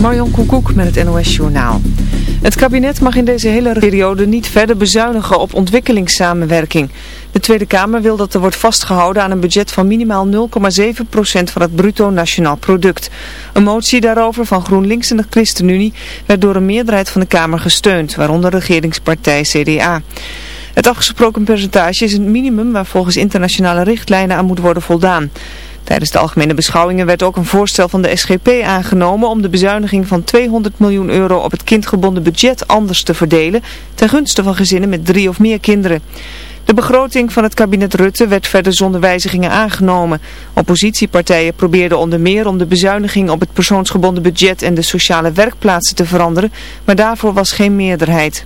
Marion Koekoek met het NOS Journaal. Het kabinet mag in deze hele periode niet verder bezuinigen op ontwikkelingssamenwerking. De Tweede Kamer wil dat er wordt vastgehouden aan een budget van minimaal 0,7% van het bruto nationaal product. Een motie daarover van GroenLinks en de ChristenUnie werd door een meerderheid van de Kamer gesteund, waaronder regeringspartij CDA. Het afgesproken percentage is een minimum waar volgens internationale richtlijnen aan moet worden voldaan. Tijdens de algemene beschouwingen werd ook een voorstel van de SGP aangenomen om de bezuiniging van 200 miljoen euro op het kindgebonden budget anders te verdelen ten gunste van gezinnen met drie of meer kinderen. De begroting van het kabinet Rutte werd verder zonder wijzigingen aangenomen. Oppositiepartijen probeerden onder meer om de bezuiniging op het persoonsgebonden budget en de sociale werkplaatsen te veranderen, maar daarvoor was geen meerderheid.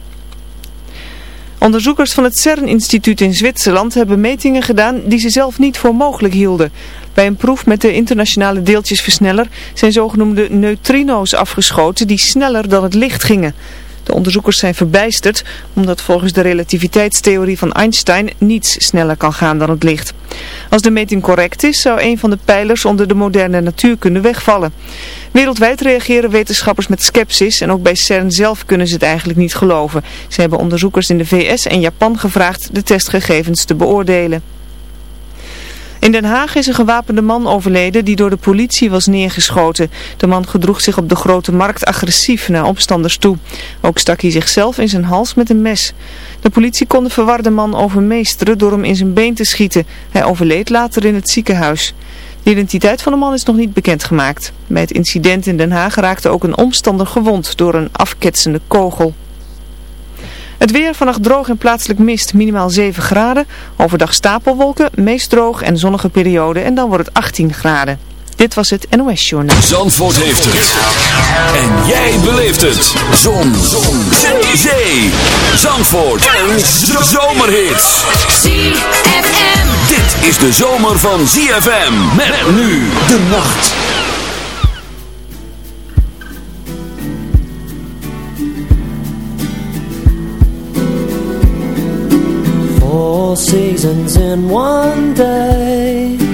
Onderzoekers van het CERN-instituut in Zwitserland hebben metingen gedaan die ze zelf niet voor mogelijk hielden. Bij een proef met de internationale deeltjesversneller zijn zogenoemde neutrino's afgeschoten die sneller dan het licht gingen. De onderzoekers zijn verbijsterd omdat volgens de relativiteitstheorie van Einstein niets sneller kan gaan dan het licht. Als de meting correct is zou een van de pijlers onder de moderne natuurkunde wegvallen. Wereldwijd reageren wetenschappers met sceptisch en ook bij CERN zelf kunnen ze het eigenlijk niet geloven. Ze hebben onderzoekers in de VS en Japan gevraagd de testgegevens te beoordelen. In Den Haag is een gewapende man overleden die door de politie was neergeschoten. De man gedroeg zich op de grote markt agressief naar opstanders toe. Ook stak hij zichzelf in zijn hals met een mes. De politie kon de verwarde man overmeesteren door hem in zijn been te schieten. Hij overleed later in het ziekenhuis. De identiteit van de man is nog niet bekendgemaakt. Bij het incident in Den Haag raakte ook een omstander gewond door een afketsende kogel. Het weer vannacht droog en plaatselijk mist, minimaal 7 graden. Overdag stapelwolken, meest droog en zonnige periode en dan wordt het 18 graden. Dit was het NOS Journaal. Zandvoort heeft het. En jij beleeft het. Zon. Zon. Zee. Zee. Zandvoort. Een zomerhit. ZFM. Dit is de zomer van ZFM. Met nu de nacht. Four seasons in one day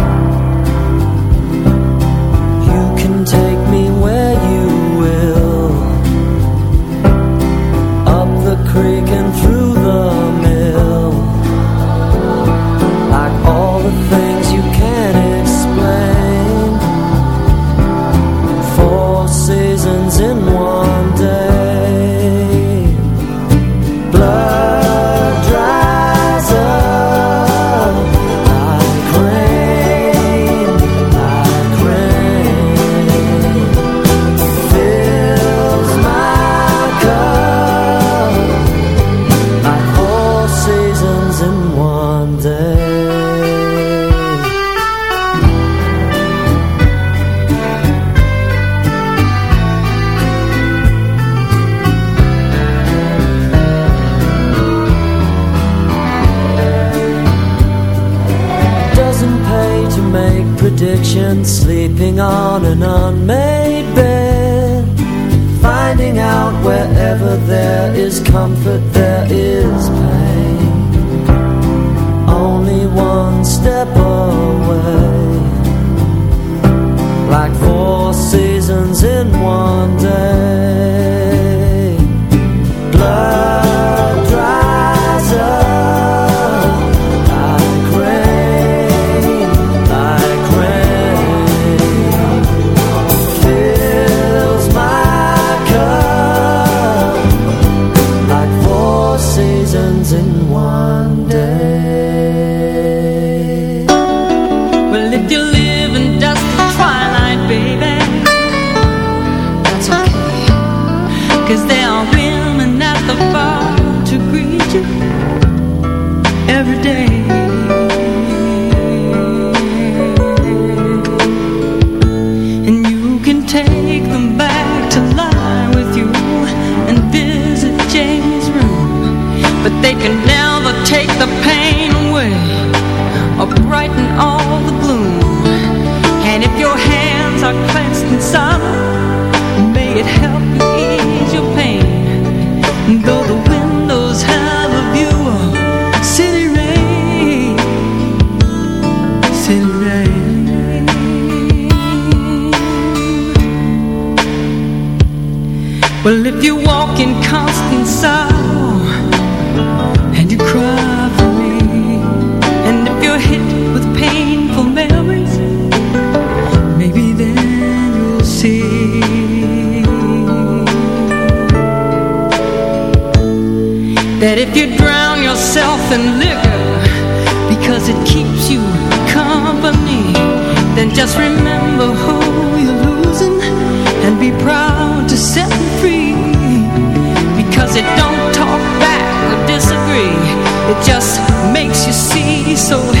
in constant sun. so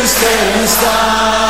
to stay in.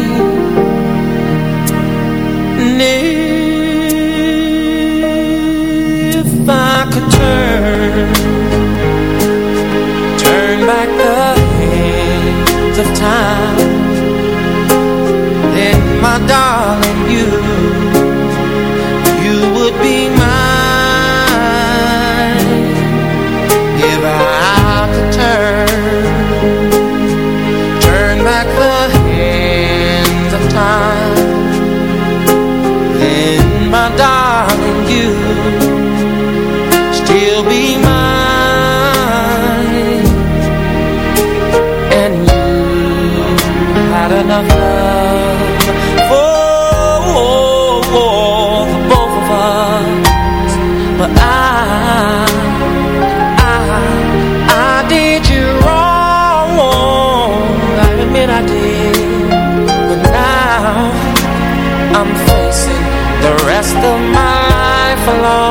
my dog 风浪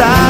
passar.